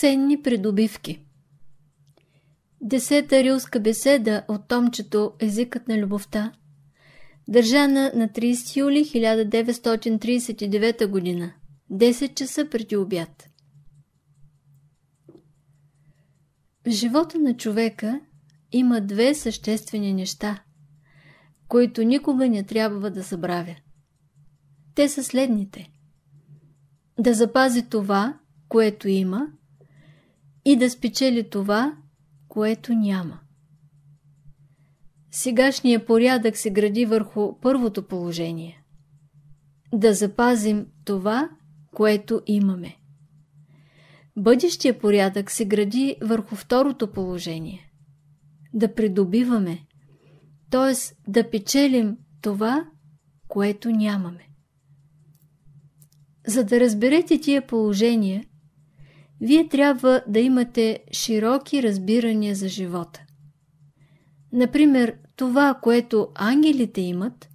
Ценни придобивки Десета рилска беседа от томчето Езикът на любовта държана на 30 юли 1939 г. 10 часа преди обяд. В живота на човека има две съществени неща, които никога не трябва да забравя. Те са следните. Да запази това, което има, и да спечели това, което няма. Сегашният порядък се гради върху първото положение. Да запазим това, което имаме. Бъдещия порядък се гради върху второто положение. Да придобиваме, т.е. да печелим това, което нямаме. За да разберете тия положения, вие трябва да имате широки разбирания за живота. Например, това, което ангелите имат,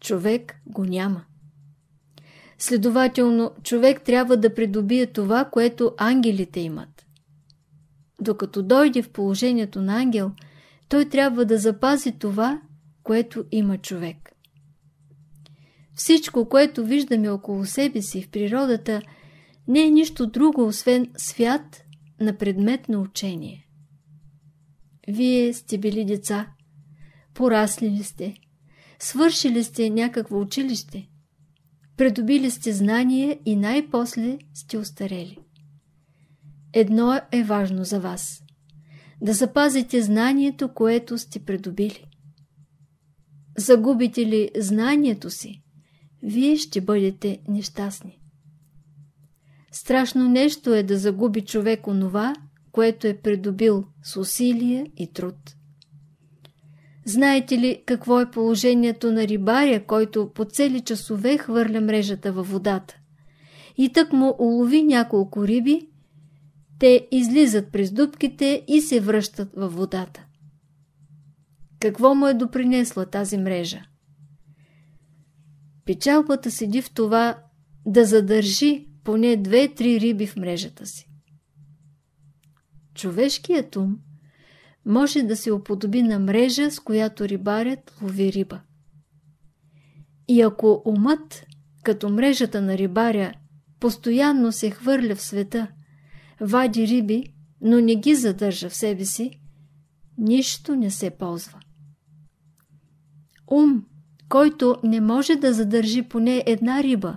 човек го няма. Следователно, човек трябва да придобие това, което ангелите имат. Докато дойде в положението на ангел, той трябва да запази това, което има човек. Всичко, което виждаме около себе си в природата, не е нищо друго, освен свят на предметно учение. Вие сте били деца, порасли ли сте, свършили сте някакво училище, придобили сте знание и най-после сте устарели. Едно е важно за вас – да запазите знанието, което сте придобили. Загубите ли знанието си, вие ще бъдете нещастни. Страшно нещо е да загуби човек онова, което е придобил с усилие и труд. Знаете ли какво е положението на рибаря, който по цели часове хвърля мрежата във водата? И тък му улови няколко риби, те излизат през дубките и се връщат във водата. Какво му е допринесла тази мрежа? Печалбата седи в това да задържи поне две-три риби в мрежата си. Човешкият ум може да се уподоби на мрежа, с която рибарят лови риба. И ако умът, като мрежата на рибаря, постоянно се хвърля в света, вади риби, но не ги задържа в себе си, нищо не се ползва. Ум, който не може да задържи поне една риба,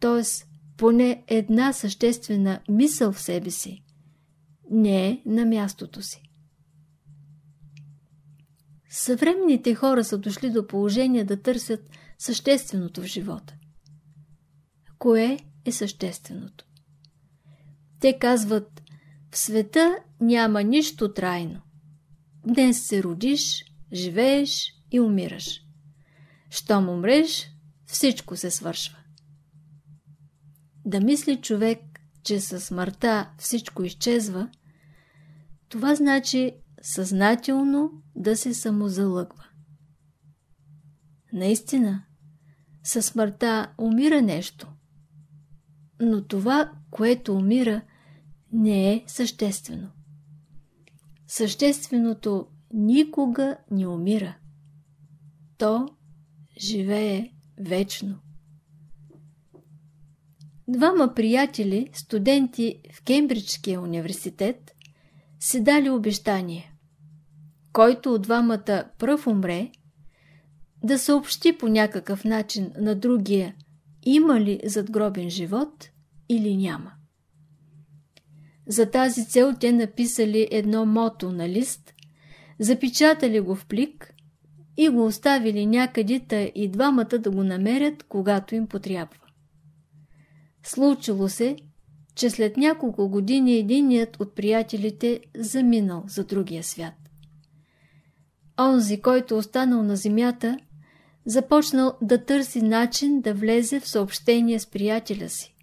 т.е. поне една съществена мисъл в себе си, не е на мястото си. Съвременните хора са дошли до положение да търсят същественото в живота. Кое е същественото? Те казват, в света няма нищо трайно. Днес се родиш, живееш и умираш. Щом умреш, всичко се свършва. Да мисли човек, че със смъртта всичко изчезва, това значи съзнателно да се самозалъгва. Наистина, със смъртта умира нещо, но това, което умира, не е съществено. Същественото никога не умира. То живее вечно. Двама приятели, студенти в Кембриджския университет, си дали обещание. Който от двамата пръв умре, да съобщи по някакъв начин на другия има ли задгробен живот или няма. За тази цел те написали едно мото на лист, запечатали го в плик и го оставили някъде и двамата да го намерят, когато им потрябва. Случило се, че след няколко години единият от приятелите заминал за другия свят. Онзи, който останал на земята, започнал да търси начин да влезе в съобщение с приятеля си,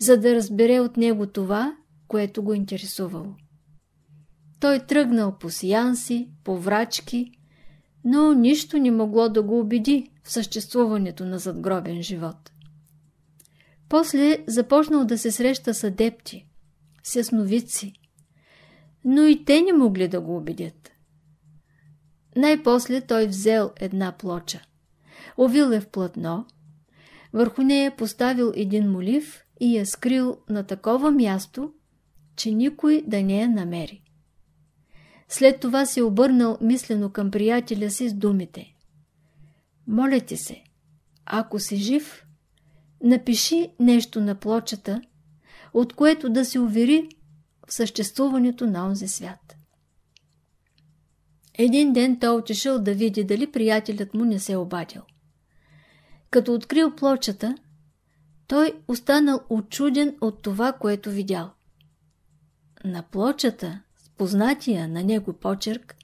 за да разбере от него това, което го интересувало. Той тръгнал по сеанси, по врачки, но нищо не могло да го убеди в съществуването на задгробен живот. После започнал да се среща с адепти, с ясновидци, но и те не могли да го убедят. Най-после той взел една плоча, овил е в платно, върху нея поставил един молив и я скрил на такова място, че никой да не я намери. След това се обърнал мислено към приятеля си с думите. Моля ти се, ако си жив, напиши нещо на плочата, от което да се увери в съществуването на онзи свят. Един ден той отишъл да види дали приятелят му не се е обадил. Като открил плочата, той останал очуден от това, което видял. На плочата, с познатия на него почерк,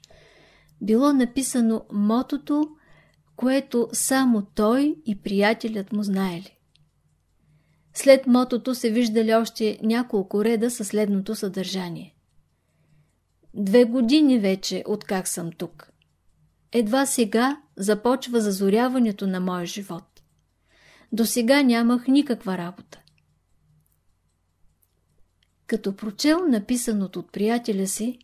било написано мотото, което само той и приятелят му знаели. След мотото се виждали още няколко реда със следното съдържание. Две години вече, откак съм тук. Едва сега започва зазоряването на моя живот. До сега нямах никаква работа. Като прочел написаното от приятеля си,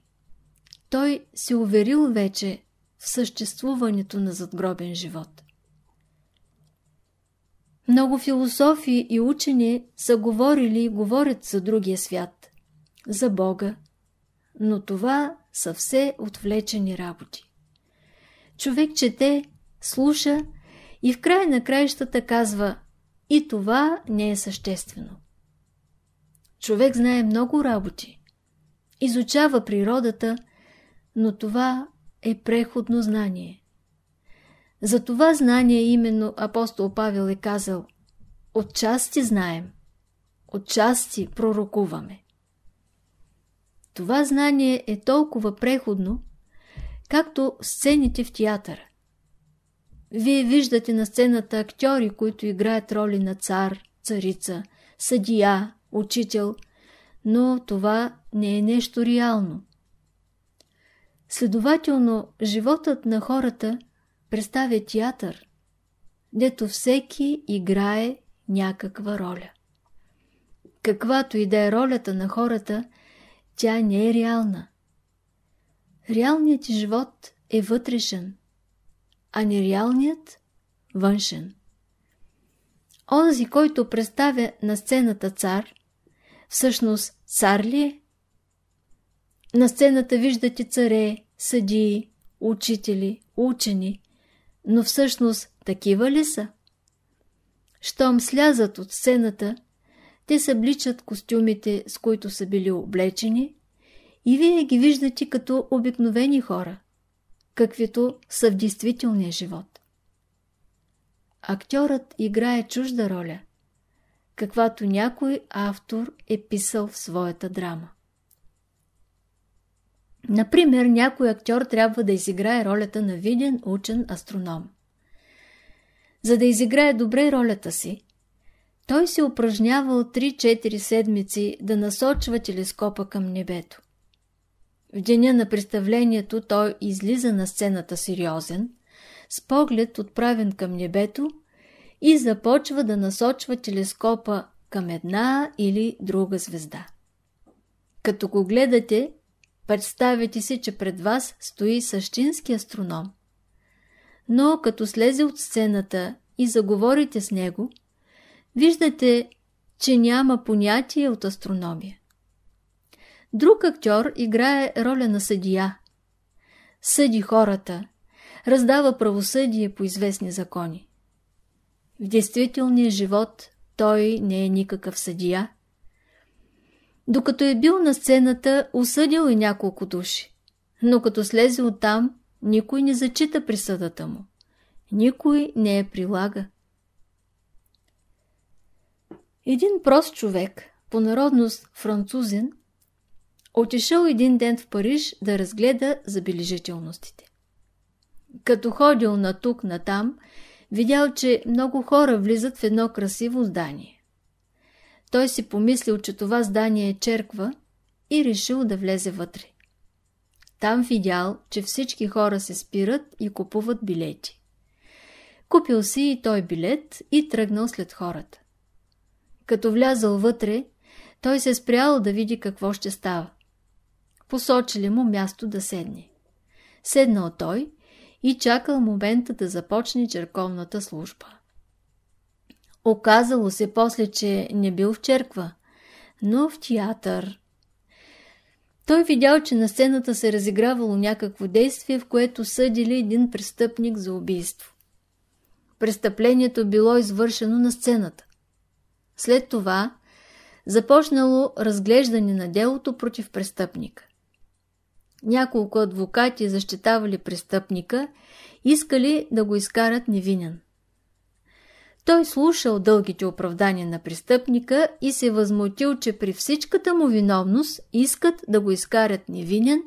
той се уверил вече в съществуването на задгробен живот. Много философи и учени са говорили и говорят за другия свят, за Бога, но това са все отвлечени работи. Човек чете, слуша и в края на краищата казва и това не е съществено. Човек знае много работи, изучава природата, но това е преходно знание. За това знание именно апостол Павел е казал Отчасти знаем, отчасти пророкуваме. Това знание е толкова преходно, както сцените в театъра. Вие виждате на сцената актьори, които играят роли на цар, царица, съдия, учител, но това не е нещо реално. Следователно, животът на хората представя театър, дето всеки играе някаква роля. Каквато и да е ролята на хората, тя не е реална. Реалният живот е вътрешен, а нереалният – външен. Онзи, който представя на сцената цар, всъщност цар ли е? На сцената виждате царе, съдии, учители, учени, но всъщност такива ли са? Щом слязат от сцената, те събличат костюмите, с които са били облечени, и вие ги виждате като обикновени хора, каквито са в действителния живот. Актьорът играе чужда роля, каквато някой автор е писал в своята драма. Например, някой актьор трябва да изиграе ролята на виден учен астроном. За да изиграе добре ролята си, той се упражнявал 3-4 седмици да насочва телескопа към небето. В деня на представлението той излиза на сцената сериозен, с поглед отправен към небето и започва да насочва телескопа към една или друга звезда. Като го гледате, представете си, че пред вас стои същински астроном. Но като слезе от сцената и заговорите с него, виждате, че няма понятие от астрономия. Друг актьор играе роля на съдия. Съди хората, раздава правосъдие по известни закони. В действителния живот той не е никакъв съдия. Докато е бил на сцената, осъдил и няколко души. Но като слезе оттам, никой не зачита присъдата му. Никой не я прилага. Един прост човек, по народност французен, отишъл един ден в Париж да разгледа забележителностите. Като ходил на тук, на там, видял, че много хора влизат в едно красиво здание. Той си помислил, че това здание е черква и решил да влезе вътре. Там видял, че всички хора се спират и купуват билети. Купил си и той билет и тръгнал след хората. Като влязал вътре, той се спрял да види какво ще става. Посочили му място да седне. Седнал той и чакал момента да започне черковната служба. Оказало се после, че не бил в черква, но в театър. Той видял, че на сцената се разигравало някакво действие, в което съдили един престъпник за убийство. Престъплението било извършено на сцената. След това започнало разглеждане на делото против престъпника. Няколко адвокати защитавали престъпника, искали да го изкарат невинен. Той слушал дългите оправдания на престъпника и се възмутил, че при всичката му виновност искат да го изкарат невинен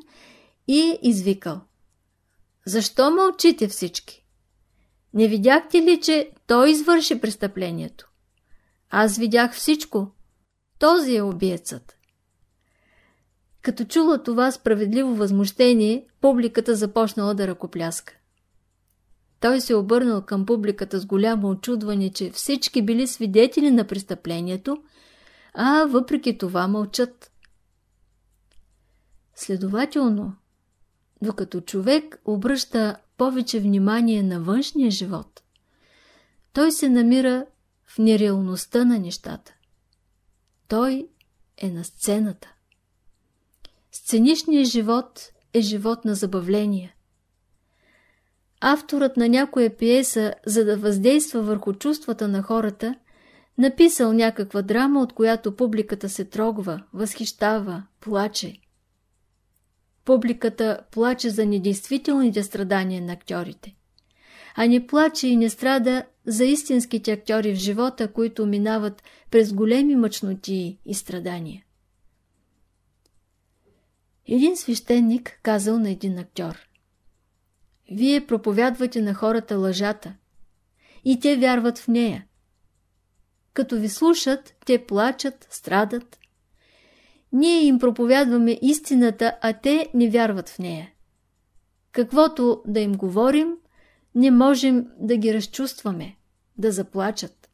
и извикал. Защо мълчите всички? Не видяхте ли, че той извърши престъплението? Аз видях всичко. Този е убиецът. Като чула това справедливо възмущение, публиката започнала да ръкопляска. Той се обърнал към публиката с голямо очудване, че всички били свидетели на престъплението, а въпреки това мълчат. Следователно, докато човек обръща повече внимание на външния живот, той се намира в нереалността на нещата. Той е на сцената. Сценичният живот е живот на забавление. Авторът на някоя пиеса, за да въздейства върху чувствата на хората, написал някаква драма, от която публиката се трогва, възхищава, плаче. Публиката плаче за недействителните страдания на актьорите, а не плаче и не страда за истинските актьори в живота, които минават през големи мъчноти и страдания. Един свещеник казал на един актьор Вие проповядвате на хората лъжата и те вярват в нея. Като ви слушат, те плачат, страдат. Ние им проповядваме истината, а те не вярват в нея. Каквото да им говорим, не можем да ги разчувстваме, да заплачат.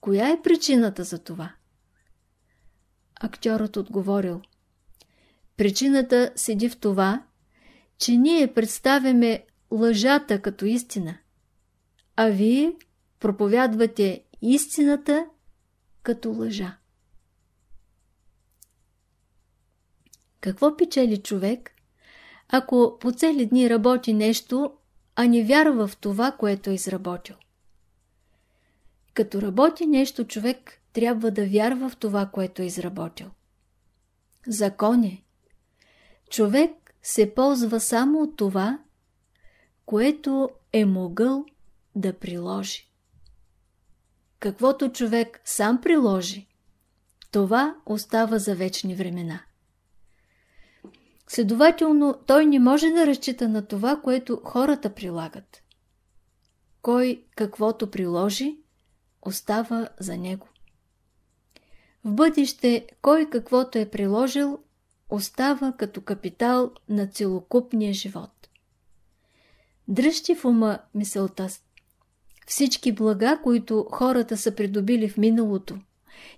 Коя е причината за това? Актьорът отговорил – Причината седи в това, че ние представяме лъжата като истина, а вие проповядвате истината като лъжа. Какво печели човек, ако по цели дни работи нещо, а не вярва в това, което е изработил? Като работи нещо, човек трябва да вярва в това, което е изработил. Закон е, човек се ползва само от това, което е могъл да приложи. Каквото човек сам приложи, това остава за вечни времена. Следователно, той не може да разчита на това, което хората прилагат. Кой каквото приложи, остава за него. В бъдеще, кой каквото е приложил, остава като капитал на целокупния живот. Дръжте в ума мисълта. Всички блага, които хората са придобили в миналото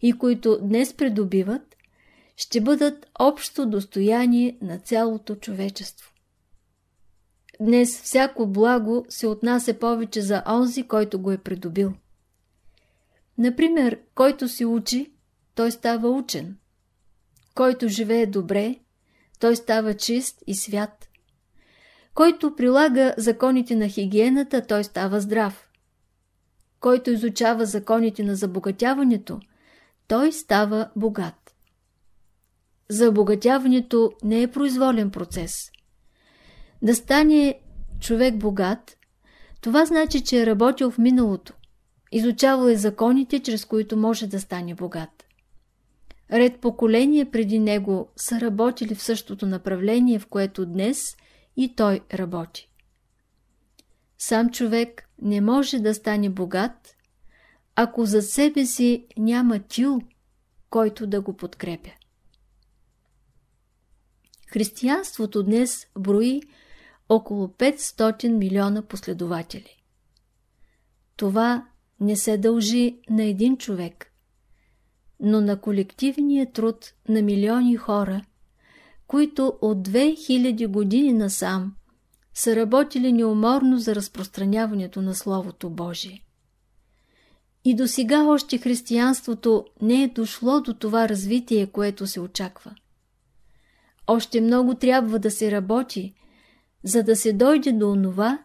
и които днес придобиват, ще бъдат общо достояние на цялото човечество. Днес всяко благо се отнася повече за онзи, който го е придобил. Например, който се учи, той става учен – който живее добре, той става чист и свят. Който прилага законите на хигиената, той става здрав. Който изучава законите на забогатяването, той става богат. Забогатяването не е произволен процес. Да стане човек богат, това значи, че е работил в миналото, изучавал е законите, чрез които може да стане богат. Ред поколения преди него са работили в същото направление, в което днес и той работи. Сам човек не може да стане богат, ако за себе си няма тил, който да го подкрепя. Християнството днес брои около 500 милиона последователи. Това не се дължи на един човек, но на колективния труд на милиони хора, които от 2000 години насам са работили неуморно за разпространяването на Словото Божие. И до сега още християнството не е дошло до това развитие, което се очаква. Още много трябва да се работи, за да се дойде до онова,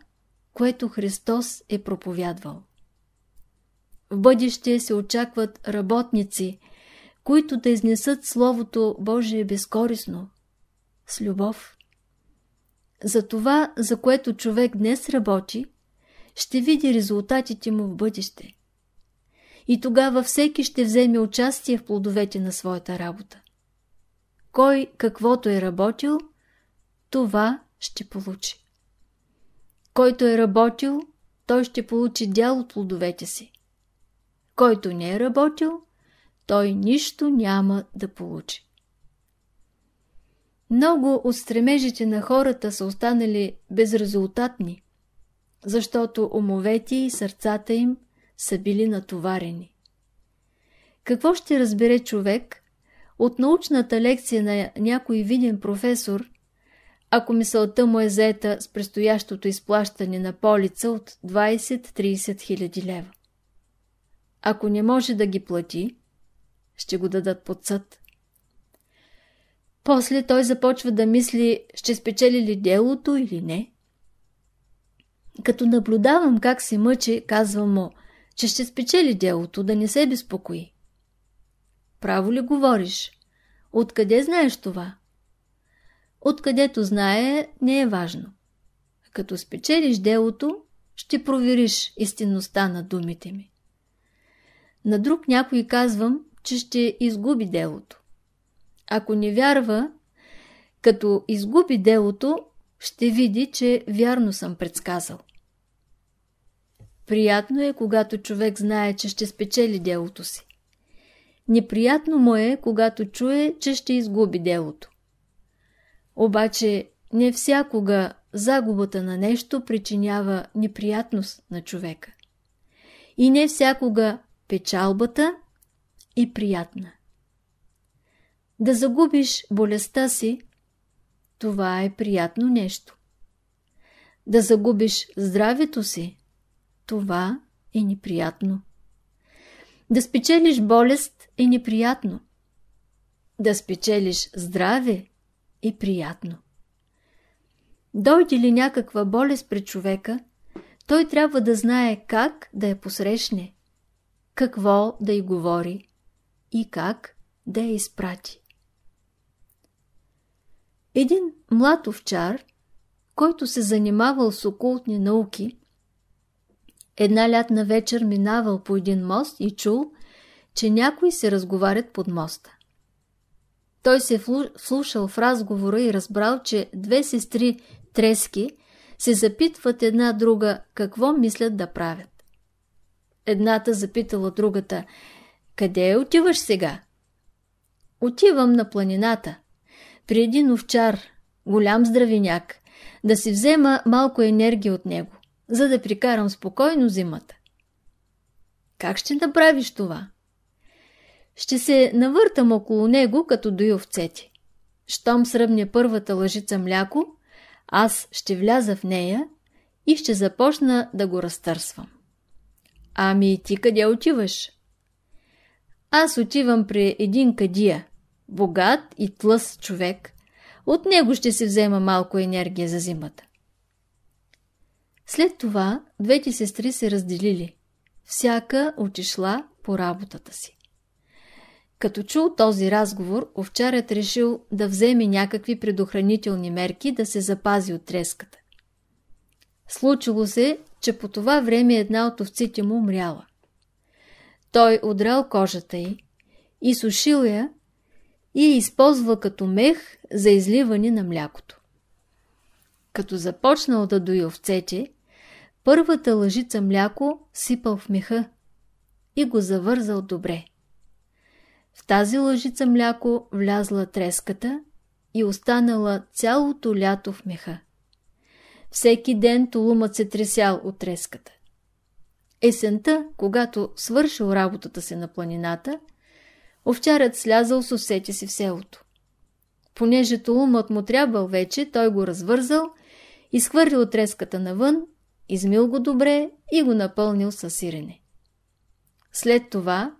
което Христос е проповядвал. В бъдеще се очакват работници, които да изнесат Словото Божие безкорисно, с любов. За това, за което човек днес работи, ще види резултатите му в бъдеще. И тогава всеки ще вземе участие в плодовете на своята работа. Кой каквото е работил, това ще получи. Който е работил, той ще получи дял от плодовете си. Който не е работил, той нищо няма да получи. Много от стремежите на хората са останали безрезултатни, защото умовете и сърцата им са били натоварени. Какво ще разбере човек от научната лекция на някой виден професор, ако мисълта му е заета с предстоящото изплащане на полица от 20-30 хиляди лева? Ако не може да ги плати, ще го дадат под съд. После той започва да мисли, ще спечели ли делото или не. Като наблюдавам как се мъчи, казвам му, че ще спечели делото, да не се безпокои. Право ли говориш? Откъде знаеш това? Откъдето знае, не е важно. Като спечелиш делото, ще провериш истинността на думите ми. На друг някой казвам, че ще изгуби делото. Ако не вярва, като изгуби делото, ще види, че вярно съм предсказал. Приятно е, когато човек знае, че ще спечели делото си. Неприятно му е, когато чуе, че ще изгуби делото. Обаче не всякога загубата на нещо причинява неприятност на човека. И не всякога печалбата и приятна. Да загубиш болестта си, това е приятно нещо. Да загубиш здравето си, това е неприятно. Да спечелиш болест е неприятно. Да спечелиш здраве е приятно. Дойде ли някаква болест пред човека, той трябва да знае как да я посрещне, какво да й говори и как да я изпрати. Един млад овчар, който се занимавал с окултни науки, една лятна вечер минавал по един мост и чул, че някои се разговарят под моста. Той се слушал в разговора и разбрал, че две сестри трески се запитват една друга какво мислят да правят. Едната запитала другата, къде отиваш сега? Отивам на планината при един овчар, голям здравиняк, да си взема малко енергия от него, за да прикарам спокойно зимата. Как ще направиш това? Ще се навъртам около него, като дои овцете. Щом сръбне първата лъжица мляко, аз ще вляза в нея и ще започна да го разтърсвам. Ами ти къде отиваш? Аз отивам при един кадия, богат и тлъс човек, от него ще се взема малко енергия за зимата. След това двете сестри се разделили. Всяка отишла по работата си. Като чул този разговор, овчарят решил да вземе някакви предохранителни мерки да се запази от треската. Случило се, че по това време една от овците му умряла. Той удрал кожата й, и сушил я и я използва като мех за изливане на млякото. Като започнал да дои овцете, първата лъжица мляко сипал в меха и го завързал добре. В тази лъжица мляко влязла треската и останала цялото лято в меха. Всеки ден толумът се тресял от треската. Есента, когато свършил работата си на планината, Овчарят слязал с осети си в селото. Понеже толумът му трябвал вече, той го развързал, изхвърлил треската навън, измил го добре и го напълнил със сирене. След това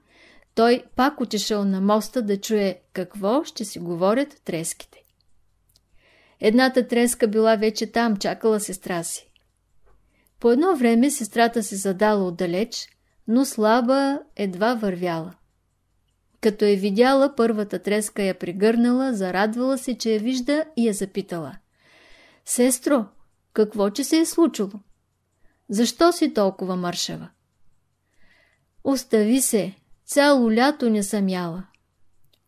той пак отишъл на моста да чуе какво ще си говорят треските. Едната треска била вече там, чакала сестра си. По едно време сестрата се задала отдалеч, но слаба едва вървяла. Като е видяла, първата треска я пригърнала, зарадвала се, че я вижда и я запитала. Сестро, какво че се е случило? Защо си толкова мършава? Остави се, цяло лято не съм яла.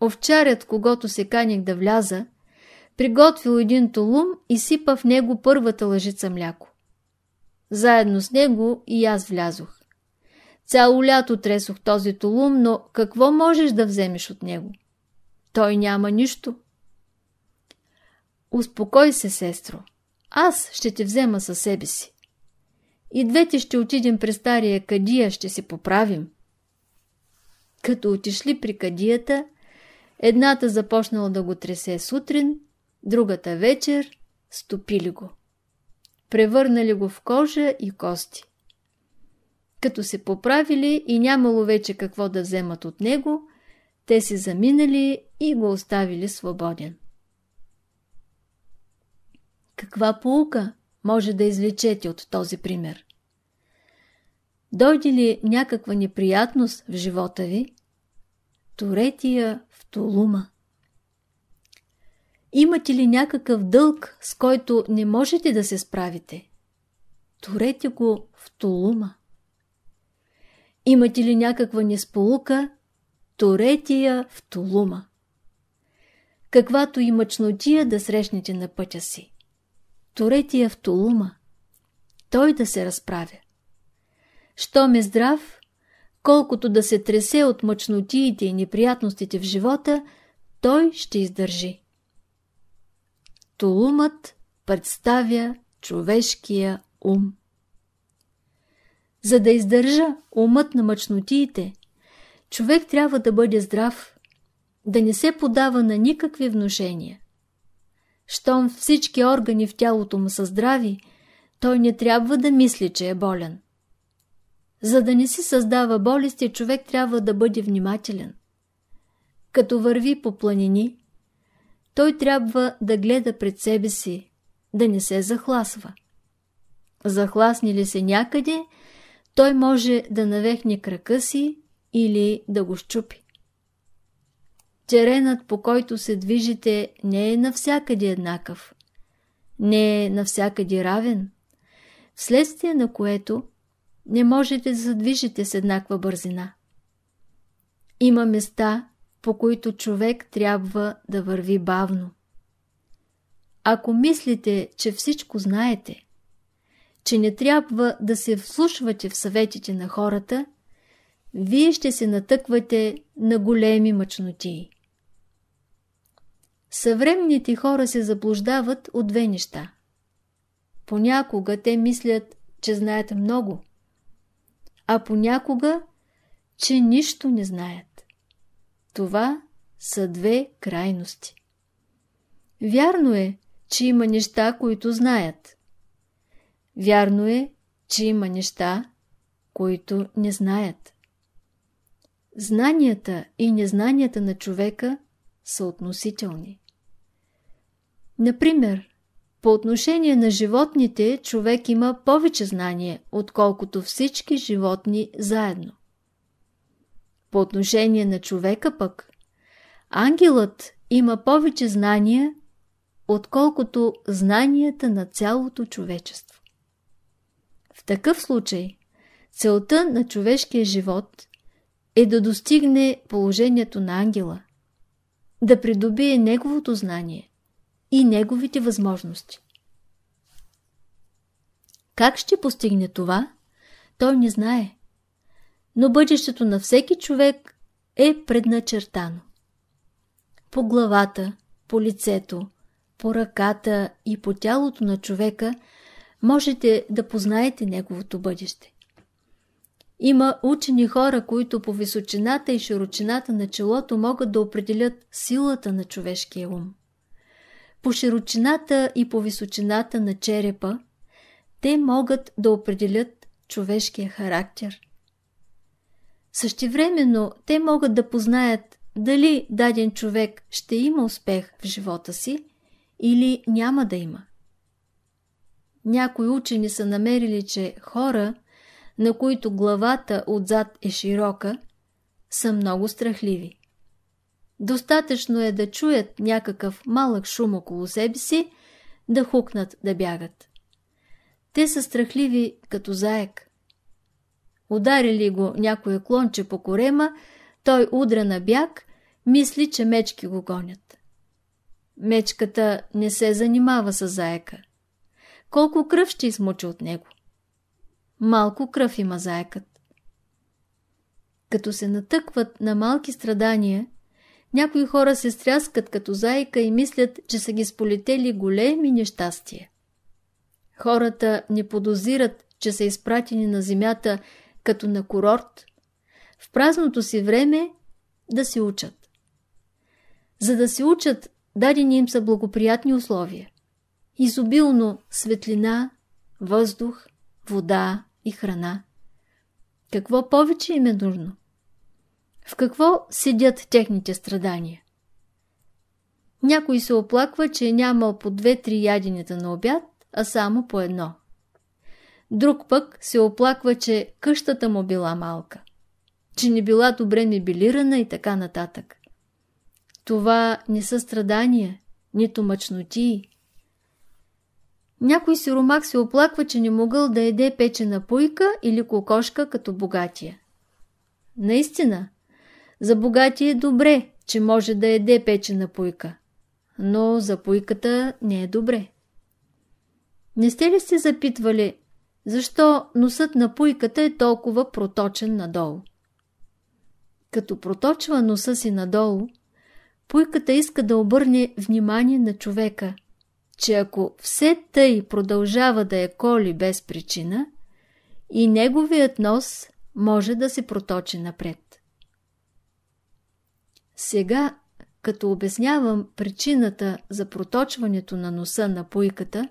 Овчарят, когато се каних да вляза, приготвил един толум и сипа в него първата лъжица мляко. Заедно с него и аз влязох. Цяло лято тресох този толум, но какво можеш да вземеш от него? Той няма нищо. Успокой се, сестро. Аз ще те взема със себе си. И двете ще отидем при стария кадия, ще се поправим. Като отишли при кадията, едната започнала да го тресе сутрин, другата вечер стопили го. Превърнали го в кожа и кости. Като се поправили и нямало вече какво да вземат от него, те се заминали и го оставили свободен. Каква полука може да извлечете от този пример? Дойде ли някаква неприятност в живота ви? Торете я в толума. Имате ли някакъв дълг, с който не можете да се справите? Торете го в толума. Имате ли някаква несполука? Торете я в толума. Каквато и мъчнотия да срещнете на пътя си. Торете я в толума. Той да се разправя. Щом е здрав, колкото да се тресе от мъчнотиите и неприятностите в живота, той ще издържи. Толумът представя човешкия ум. За да издържа умът на мъчнотиите, човек трябва да бъде здрав, да не се подава на никакви внушения. Щом всички органи в тялото му са здрави, той не трябва да мисли, че е болен. За да не си създава болести, човек трябва да бъде внимателен. Като върви по планини, той трябва да гледа пред себе си, да не се захласва. Захласни ли се някъде, той може да навехне крака си или да го щупи. Теренът, по който се движите, не е навсякъде еднакъв. Не е навсякъде равен, вследствие на което не можете да се движите с еднаква бързина. Има места, по които човек трябва да върви бавно. Ако мислите, че всичко знаете, че не трябва да се вслушвате в съветите на хората, вие ще се натъквате на големи мъчноти. Съвременните хора се заблуждават от две неща. Понякога те мислят, че знаят много, а понякога, че нищо не знаят. Това са две крайности. Вярно е, че има неща, които знаят. Вярно е, че има неща, които не знаят. Знанията и незнанията на човека са относителни. Например, по отношение на животните, човек има повече знание, отколкото всички животни заедно. По отношение на човека пък, ангелът има повече знания, отколкото знанията на цялото човечество. В такъв случай, целта на човешкия живот е да достигне положението на ангела, да придобие неговото знание и неговите възможности. Как ще постигне това, той не знае. Но бъдещето на всеки човек е предначертано. По главата, по лицето, по ръката и по тялото на човека можете да познаете неговото бъдеще. Има учени хора, които по височината и широчината на челото могат да определят силата на човешкия ум. По широчината и по височината на черепа те могат да определят човешкия характер. Същевременно те могат да познаят дали даден човек ще има успех в живота си или няма да има. Някои учени са намерили, че хора, на които главата отзад е широка, са много страхливи. Достатъчно е да чуят някакъв малък шум около себе си, да хукнат да бягат. Те са страхливи като заек. Ударили го някое клонче по корема, той удра на бяг, мисли, че мечки го гонят. Мечката не се занимава с заека. Колко кръв ще измучи от него? Малко кръв има заекът. Като се натъкват на малки страдания, някои хора се стряскат като заека и мислят, че са ги сполетели големи нещастия. Хората не подозират, че са изпратени на земята като на курорт, в празното си време да се учат. За да се учат, дадени им са благоприятни условия. Изобилно светлина, въздух, вода и храна. Какво повече им е нужно? В какво седят техните страдания? Някой се оплаква, че е нямал по две-три яденета на обяд, а само по едно. Друг пък се оплаква, че къщата му била малка, че не била добре мебелирана и така нататък. Това не са страдания, нито мъчноти. Някой сиромак се оплаква, че не могъл да еде печена пуйка или кокошка като богатия. Наистина, за богатия е добре, че може да еде печена пуйка, но за пуйката не е добре. Не сте ли се запитвали, защо носът на пуйката е толкова проточен надолу? Като проточва носа си надолу, пуйката иска да обърне внимание на човека, че ако все тъй продължава да е коли без причина, и неговият нос може да се проточи напред. Сега, като обяснявам причината за проточването на носа на пуйката,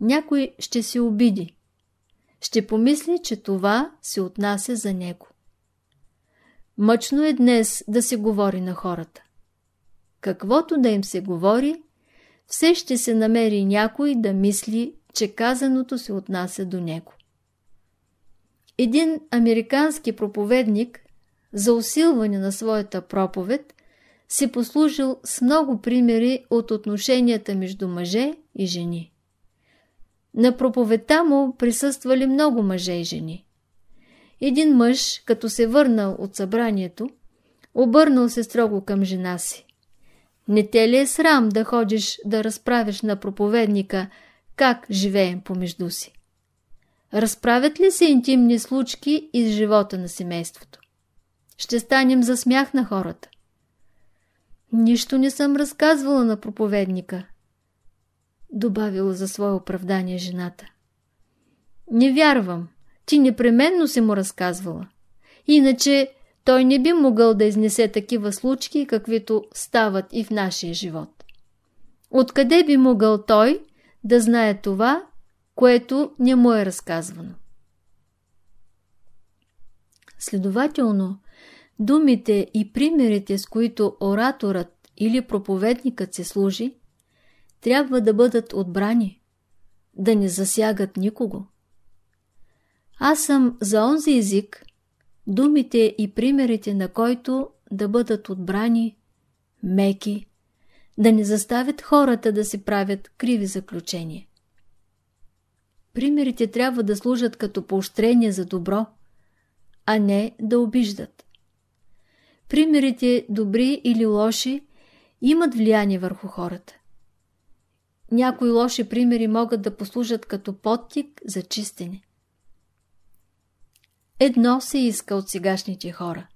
някой ще се обиди. Ще помисли, че това се отнася за него. Мъчно е днес да се говори на хората. Каквото да им се говори, все ще се намери някой да мисли, че казаното се отнася до него. Един американски проповедник за усилване на своята проповед си послужил с много примери от отношенията между мъже и жени. На проповедта му присъствали много мъже и жени. Един мъж, като се върнал от събранието, обърнал се строго към жена си. Не те ли е срам да ходиш да разправиш на проповедника как живеем помежду си? Разправят ли се интимни случки из живота на семейството? Ще станем за смях на хората. Нищо не съм разказвала на проповедника, добавила за свое оправдание жената. Не вярвам, ти непременно си му разказвала. Иначе той не би могъл да изнесе такива случки, каквито стават и в нашия живот. Откъде би могъл той да знае това, което не му е разказвано? Следователно, думите и примерите, с които ораторът или проповедникът се служи, трябва да бъдат отбрани, да не засягат никого. Аз съм за онзи език, думите и примерите на който да бъдат отбрани, меки, да не заставят хората да си правят криви заключения. Примерите трябва да служат като поощрение за добро, а не да обиждат. Примерите, добри или лоши, имат влияние върху хората. Някои лоши примери могат да послужат като подтик за чистене. Едно се иска от сегашните хора.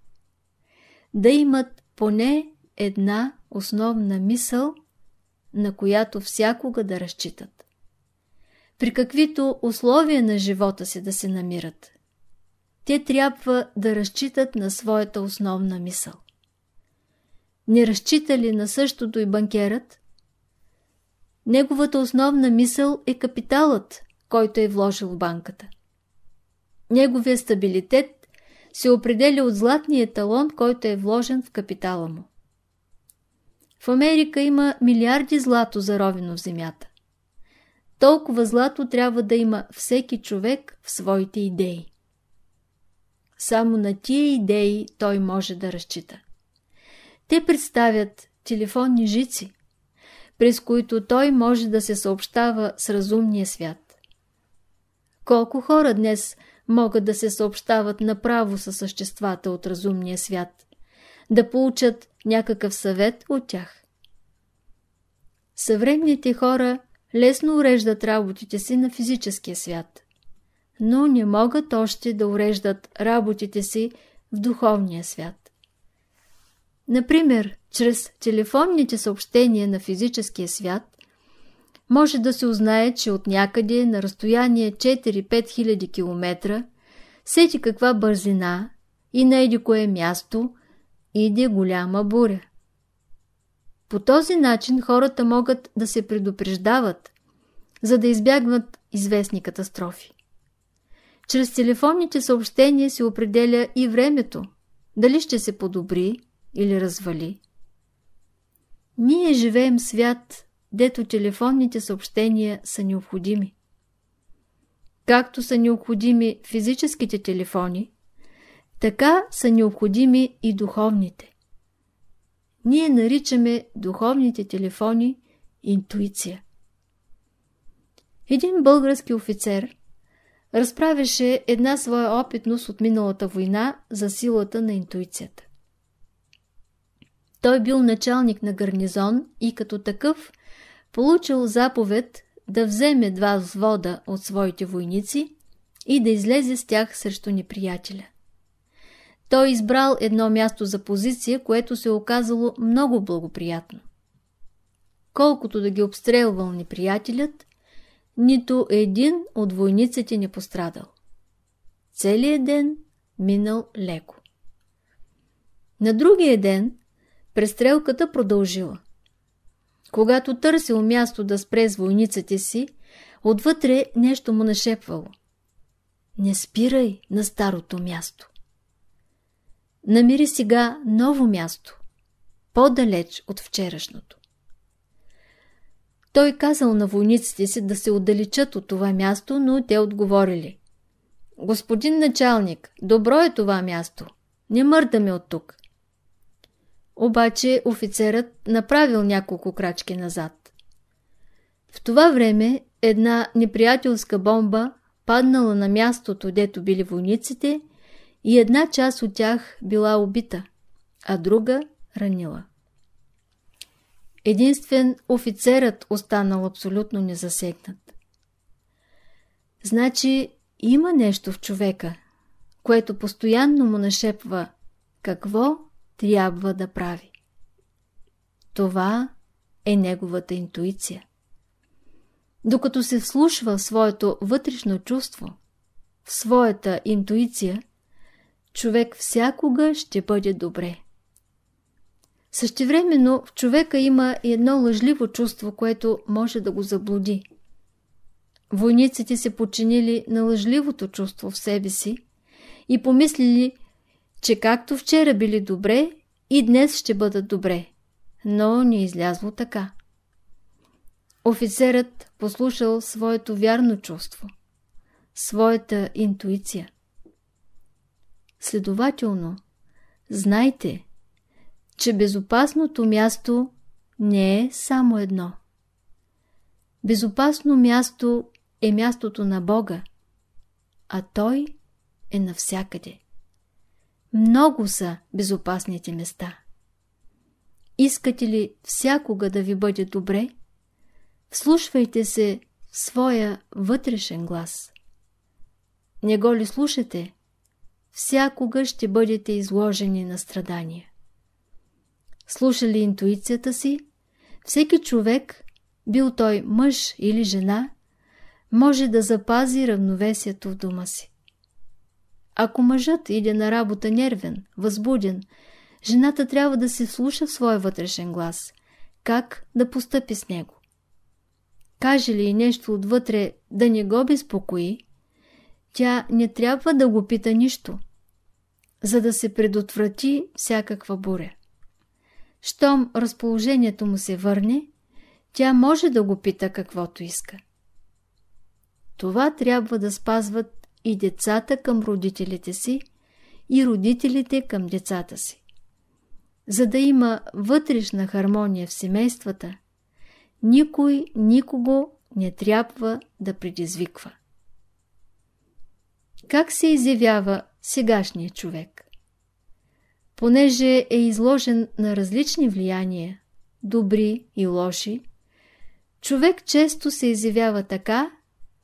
Да имат поне една основна мисъл, на която всякога да разчитат. При каквито условия на живота си да се намират. те трябва да разчитат на своята основна мисъл. Не разчита на същото и банкерът? Неговата основна мисъл е капиталът, който е вложил в банката. Неговия стабилитет се определя от златния талон, който е вложен в капитала му. В Америка има милиарди злато заровено в земята. Толкова злато трябва да има всеки човек в своите идеи. Само на тия идеи той може да разчита. Те представят телефонни жици, през които той може да се съобщава с разумния свят. Колко хора днес могат да се съобщават направо със съществата от разумния свят, да получат някакъв съвет от тях. Съвременните хора лесно уреждат работите си на физическия свят, но не могат още да уреждат работите си в духовния свят. Например, чрез телефонните съобщения на физическия свят може да се узнае, че от някъде на разстояние 4-5 хиляди км сети каква бързина и на еди кое място иде голяма буря. По този начин хората могат да се предупреждават, за да избягват известни катастрофи. Чрез телефонните съобщения се определя и времето, дали ще се подобри или развали. Ние живеем свят, дето телефонните съобщения са необходими. Както са необходими физическите телефони, така са необходими и духовните. Ние наричаме духовните телефони интуиция. Един български офицер разправяше една своя опитност от миналата война за силата на интуицията. Той бил началник на гарнизон и като такъв получил заповед да вземе два взвода от своите войници и да излезе с тях срещу неприятеля. Той избрал едно място за позиция, което се оказало много благоприятно. Колкото да ги обстрелвал неприятелят, нито един от войниците не пострадал. Целият ден минал леко. На другия ден престрелката продължила. Когато търсил място да спре с войниците си, отвътре нещо му нашепвало. Не спирай на старото място. Намери сега ново място, по-далеч от вчерашното. Той казал на войниците си да се отдалечат от това място, но те отговорили. Господин началник, добро е това място. Не мърдаме от тук. Обаче офицерът направил няколко крачки назад. В това време една неприятелска бомба паднала на мястото, дето били войниците, и една част от тях била убита, а друга ранила. Единствен офицерът останал абсолютно незасегнат. Значи има нещо в човека, което постоянно му нашепва какво трябва да прави. Това е неговата интуиция. Докато се вслушва в своето вътрешно чувство, в своята интуиция, човек всякога ще бъде добре. Същевременно в човека има едно лъжливо чувство, което може да го заблуди. Войниците се подчинили на лъжливото чувство в себе си и помислили, че както вчера били добре, и днес ще бъдат добре, но не излязло така. Офицерът послушал своето вярно чувство, своята интуиция. Следователно, знайте, че безопасното място не е само едно. Безопасно място е мястото на Бога, а Той е навсякъде. Много са безопасните места. Искате ли всякога да ви бъде добре? Вслушвайте се в своя вътрешен глас. Не го ли слушате? Всякога ще бъдете изложени на страдания. Слушали интуицията си, всеки човек, бил той мъж или жена, може да запази равновесието в дома си. Ако мъжът иде на работа нервен, възбуден, жената трябва да се слуша в своя вътрешен глас. Как да постъпи с него? Каже ли нещо отвътре да не го безпокои, тя не трябва да го пита нищо, за да се предотврати всякаква буря. Щом разположението му се върне, тя може да го пита каквото иска. Това трябва да спазват и децата към родителите си, и родителите към децата си. За да има вътрешна хармония в семействата, никой никого не трябва да предизвиква. Как се изявява сегашният човек? Понеже е изложен на различни влияния, добри и лоши, човек често се изявява така,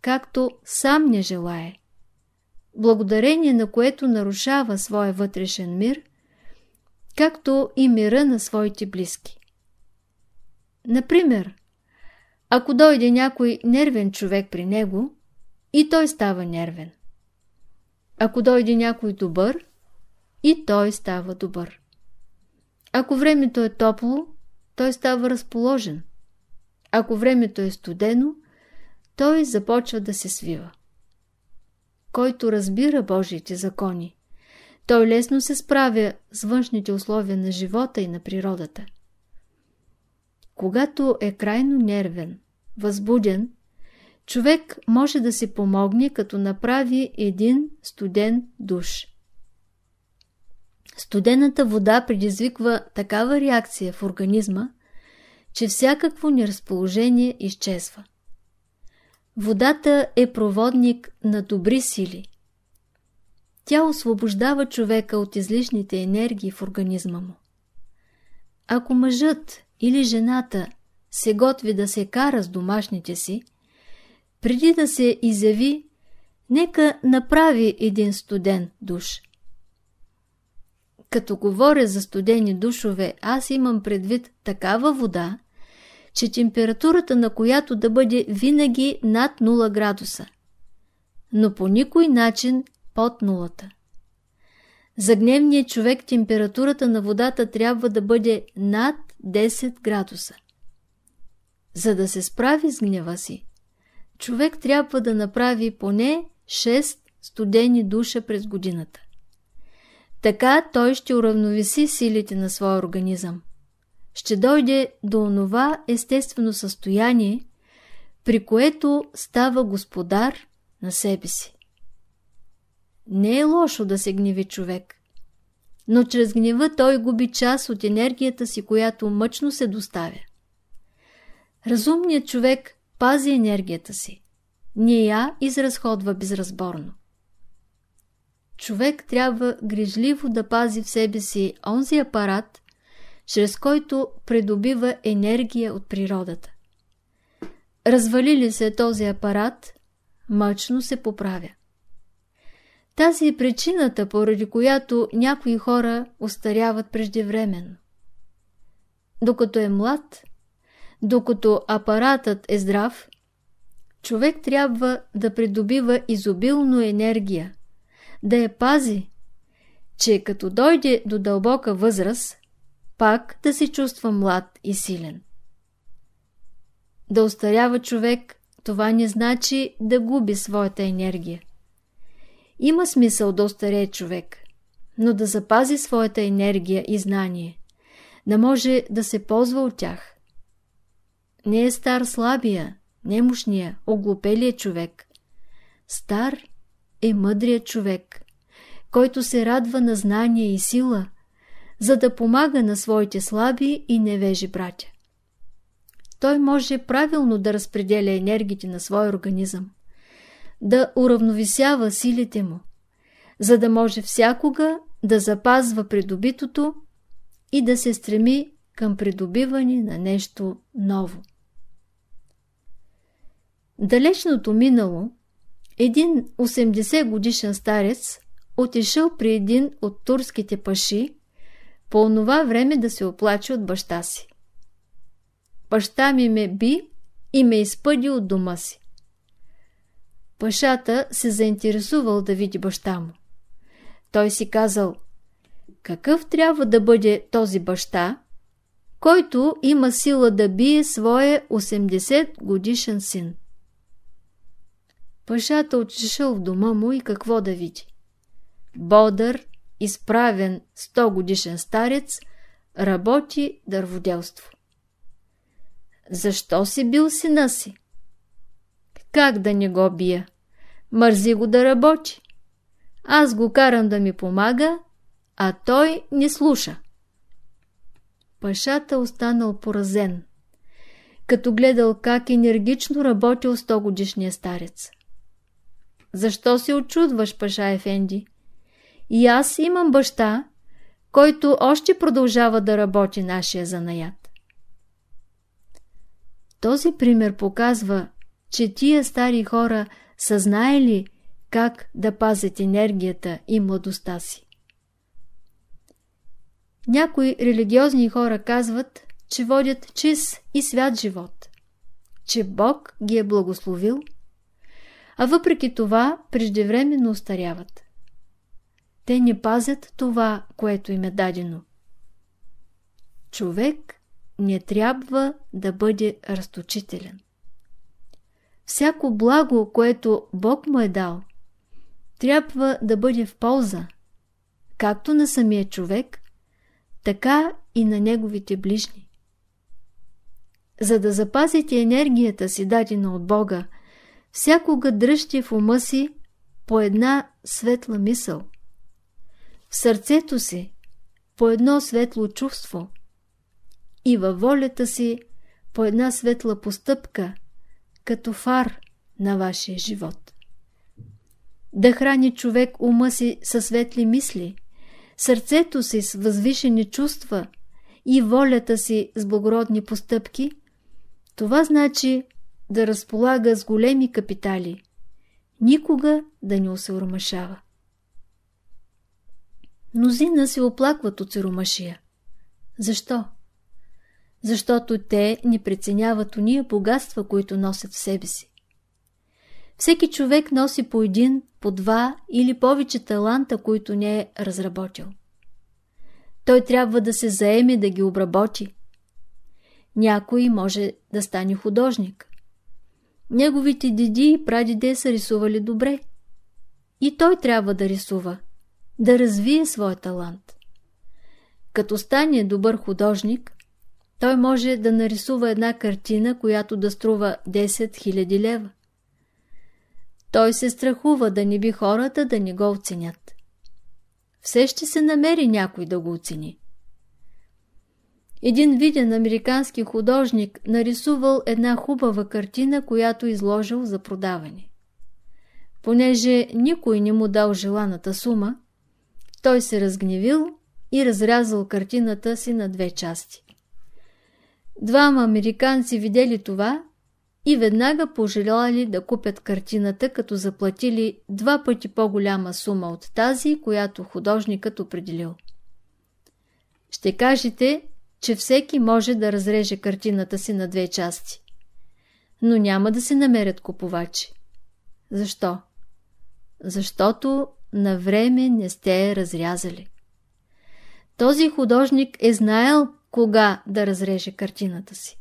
както сам не желае, благодарение на което нарушава своя вътрешен мир, както и мира на своите близки. Например, ако дойде някой нервен човек при него, и той става нервен. Ако дойде някой добър, и той става добър. Ако времето е топло, той става разположен. Ако времето е студено, той започва да се свива. Който разбира Божиите закони, той лесно се справя с външните условия на живота и на природата. Когато е крайно нервен, възбуден, човек може да се помогне, като направи един студен душ. Студената вода предизвиква такава реакция в организма, че всякакво неразположение изчезва. Водата е проводник на добри сили. Тя освобождава човека от излишните енергии в организма му. Ако мъжът или жената се готви да се кара с домашните си, преди да се изяви, нека направи един студен душ. Като говоря за студени душове, аз имам предвид такава вода, че температурата на която да бъде винаги над 0 градуса, но по никой начин под нулата. За гневния човек температурата на водата трябва да бъде над 10 градуса. За да се справи с гнева си, човек трябва да направи поне 6 студени душа през годината. Така той ще уравновеси силите на своя организъм ще дойде до онова естествено състояние, при което става господар на себе си. Не е лошо да се гневи човек, но чрез гнева той губи част от енергията си, която мъчно се доставя. Разумният човек пази енергията си, не я изразходва безразборно. Човек трябва грижливо да пази в себе си онзи апарат, чрез който придобива енергия от природата. Развали ли се този апарат, мъчно се поправя. Тази е причината, поради която някои хора остаряват преждевременно. Докато е млад, докато апаратът е здрав, човек трябва да придобива изобилно енергия, да я пази, че като дойде до дълбока възраст, пак да се чувства млад и силен. Да остарява човек, това не значи да губи своята енергия. Има смисъл да остарее човек, но да запази своята енергия и знание, да може да се ползва от тях. Не е стар слабия, немощния, оглупелия човек. Стар е мъдрият човек, който се радва на знание и сила – за да помага на своите слаби и невежи братя. Той може правилно да разпределя енергите на своя организъм, да уравновесява силите му, за да може всякога да запазва придобитото и да се стреми към придобиване на нещо ново. Далечното минало, един 80 годишен старец отишъл при един от турските паши по онова време да се оплаче от баща си. Баща ми ме би и ме изпъди от дома си. Пашата се заинтересувал да види баща му. той си казал, какъв трябва да бъде този баща, който има сила да бие своя 80 годишен син. Пашата отишъл в дома му и какво да види? Бодър, изправен 100 годишен старец, работи дърводелство. Защо си бил сина си? Как да не го бия? Мързи го да работи. Аз го карам да ми помага, а той не слуша. Пашата останал поразен, като гледал как енергично работил 100 годишния старец. Защо се очудваш, Паша Ефенди? И аз имам баща, който още продължава да работи нашия занаят. Този пример показва, че тия стари хора са знаели как да пазят енергията и младостта си. Някои религиозни хора казват, че водят чист и свят живот, че Бог ги е благословил, а въпреки това преждевременно остаряват. Те не пазят това, което им е дадено. Човек не трябва да бъде разточителен. Всяко благо, което Бог му е дал, трябва да бъде в полза, както на самия човек, така и на неговите ближни. За да запазите енергията си дадена от Бога, всякога дръжте в ума си по една светла мисъл. В сърцето си по едно светло чувство и във волята си по една светла постъпка, като фар на вашия живот. Да храни човек ума си със светли мисли – сърцето си с възвишени чувства и волята си с благородни постъпки, това значи да разполага с големи капитали, никога да не усъвърмашава. Мнозина се оплакват от сиромашия. Защо? Защото те не преценяват уния богатства, които носят в себе си. Всеки човек носи по един, по два или повече таланта, които не е разработил. Той трябва да се заеме да ги обработи. Някой може да стане художник. Неговите деди и прадеде са рисували добре. И той трябва да рисува, да развие своя талант. Като стане добър художник, той може да нарисува една картина, която да струва 10 000 лева. Той се страхува да не би хората да не го оценят. Все ще се намери някой да го оцени. Един виден американски художник нарисувал една хубава картина, която изложил за продаване. Понеже никой не му дал желаната сума, той се разгневил и разрязал картината си на две части. Двама американци видели това и веднага пожелали да купят картината, като заплатили два пъти по-голяма сума от тази, която художникът определил. Ще кажете, че всеки може да разреже картината си на две части. Но няма да се намерят купувачи. Защо? Защото на време не сте я разрязали. Този художник е знаел кога да разреже картината си.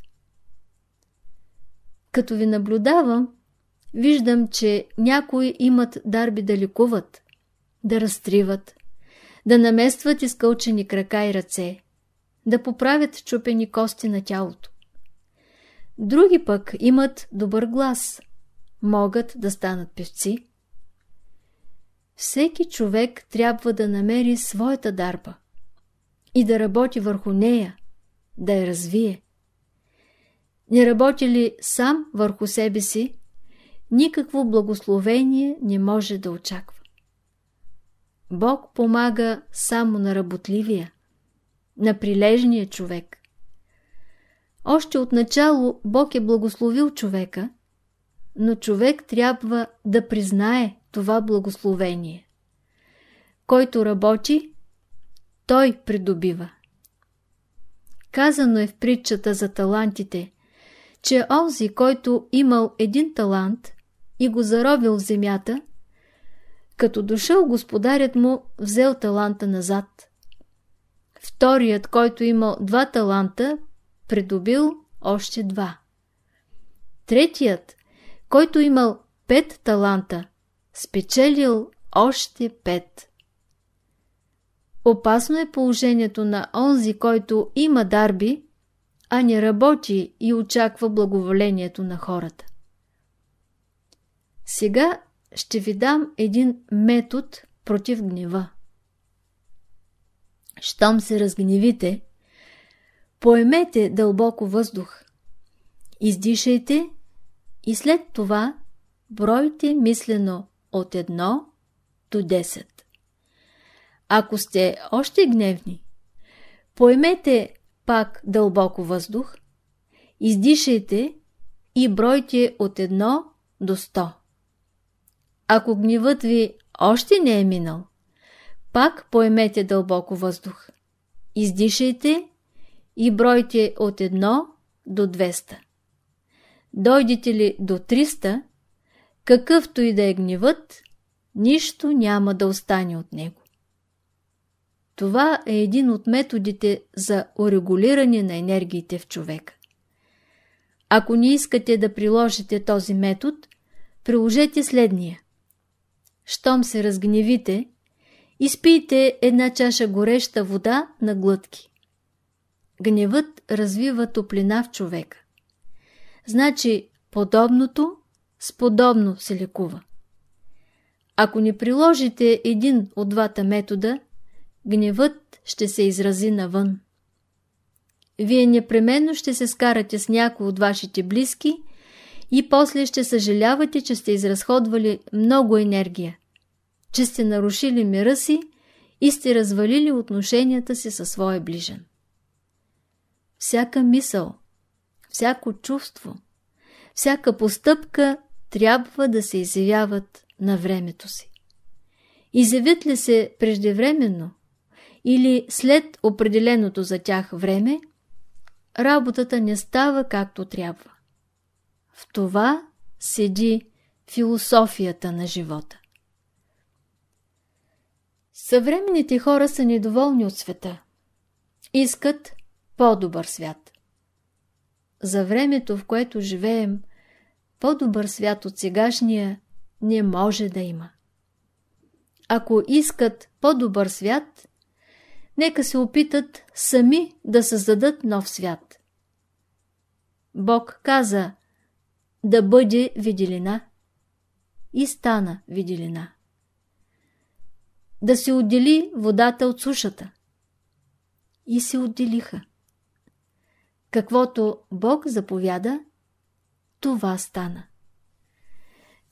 Като ви наблюдавам, виждам, че някои имат дарби да ликуват, да разтриват, да наместват изкълчени крака и ръце, да поправят чупени кости на тялото. Други пък имат добър глас, могат да станат певци. Всеки човек трябва да намери своята дарба и да работи върху нея, да я развие не работи ли сам върху себе си, никакво благословение не може да очаква. Бог помага само на работливия, на прилежния човек. Още от начало Бог е благословил човека, но човек трябва да признае това благословение. Който работи, той придобива. Казано е в притчата за талантите – че онзи, който имал един талант и го заробил в земята, Като дошъл господарят му, взел таланта назад. Вторият, който имал два таланта, придобил още два. Третият, който имал пет таланта, спечелил още пет. Опасно е положението на онзи, който има дарби, а не работи и очаква благоволението на хората. Сега ще ви дам един метод против гнева. Щом се разгневите, поемете дълбоко въздух, издишайте и след това бройте мислено от едно до 10. Ако сте още гневни, поемете пак дълбоко въздух, издишайте и бройте от 1 до 100. Ако гневът ви още не е минал, пак поемете дълбоко въздух. Издишайте и бройте от 1 до 200. Дойдете ли до 300, какъвто и да е гневът, нищо няма да остане от него. Това е един от методите за урегулиране на енергиите в човека. Ако не искате да приложите този метод, приложете следния. Щом се разгневите, изпийте една чаша гореща вода на глътки. Гневът развива топлина в човека. Значи подобното с подобно се лекува. Ако не приложите един от двата метода, гневът ще се изрази навън. Вие непременно ще се скарате с някой от вашите близки и после ще съжалявате, че сте изразходвали много енергия, че сте нарушили мира си и сте развалили отношенията си със своя ближен. Всяка мисъл, всяко чувство, всяка постъпка трябва да се изявяват на времето си. Изявят ли се преждевременно или след определеното за тях време, работата не става както трябва. В това седи философията на живота. Съвременните хора са недоволни от света. Искат по-добър свят. За времето, в което живеем, по-добър свят от сегашния не може да има. Ако искат по-добър свят, нека се опитат сами да създадат нов свят. Бог каза да бъде виделина и стана виделина. Да се отдели водата от сушата. И се отделиха. Каквото Бог заповяда, това стана.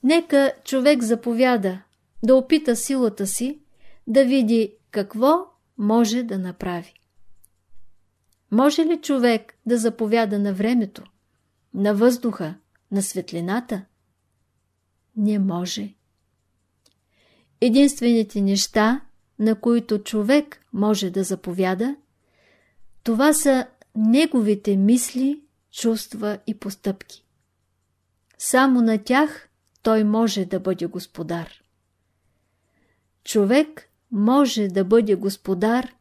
Нека човек заповяда да опита силата си, да види какво може да направи. Може ли човек да заповяда на времето, на въздуха, на светлината? Не може. Единствените неща, на които човек може да заповяда, това са неговите мисли, чувства и постъпки. Само на тях той може да бъде господар. Човек може да бъде господар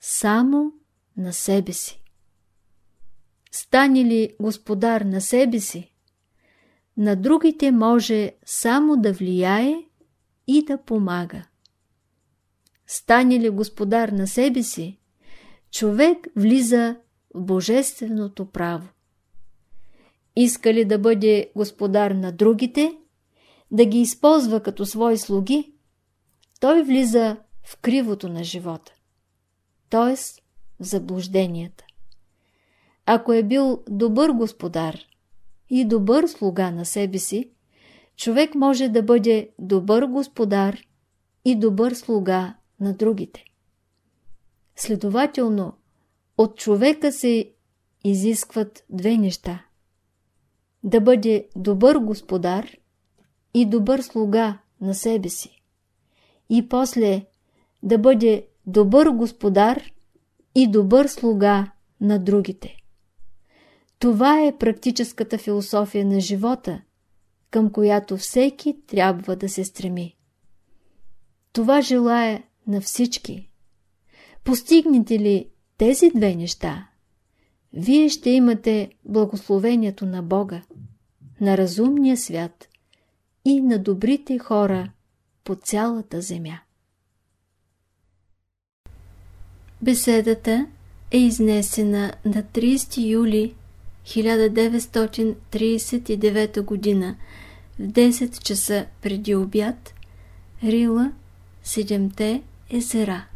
само на себе си. Стане ли господар на себе си, на другите може само да влияе и да помага. Стане ли господар на себе си, човек влиза в божественото право иска ли да бъде господар на другите, да ги използва като свои слуги, той влиза в кривото на живота, т.е. в заблужденията. Ако е бил добър господар и добър слуга на себе си, човек може да бъде добър господар и добър слуга на другите. Следователно, от човека се изискват две неща да бъде добър господар и добър слуга на себе си. И после да бъде добър господар и добър слуга на другите. Това е практическата философия на живота, към която всеки трябва да се стреми. Това желая на всички. Постигнете ли тези две неща, вие ще имате благословението на Бога, на разумния свят и на добрите хора по цялата земя. Беседата е изнесена на 30 юли 1939 г. в 10 часа преди обяд Рила, Седемте езера.